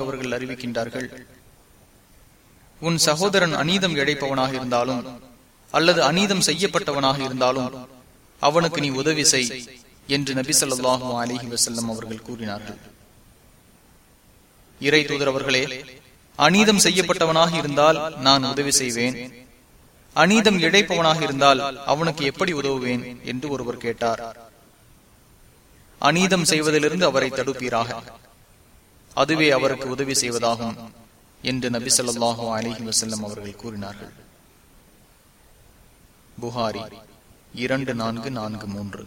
அவர்கள் அறிவிக்கின்றார்கள் உன் சகோதரன் அநீதம் இழைப்பவனாக இருந்தாலும் அல்லது அநீதம் செய்யப்பட்டவனாக இருந்தாலும் அவனுக்கு நீ உதவி செய் என்று நபி சொல்லாஹு அலிஹி வசல்லம் அவர்கள் கூறினார்கள். இறை தூதர் அவர்களே அநீதம் செய்யப்பட்டவனாக இருந்தால் நான் உதவி செய்வேன். அநீதம் இழைப்பவனாக இருந்தால் அவனுக்கு எப்படி உதவுவேன்? என்று ஒருவர் கேட்டார். அநீதம் செய்வதிலிருந்து அவரை தடுப்பீராக. அதுவே அவருக்கு உதவி செய்வதாகும் என்று நபி சொல்லாஹு அலஹி வசல்லம் அவர்கள் கூறினார்கள். புகாரி இரண்டு நான்கு நான்கு மூன்று.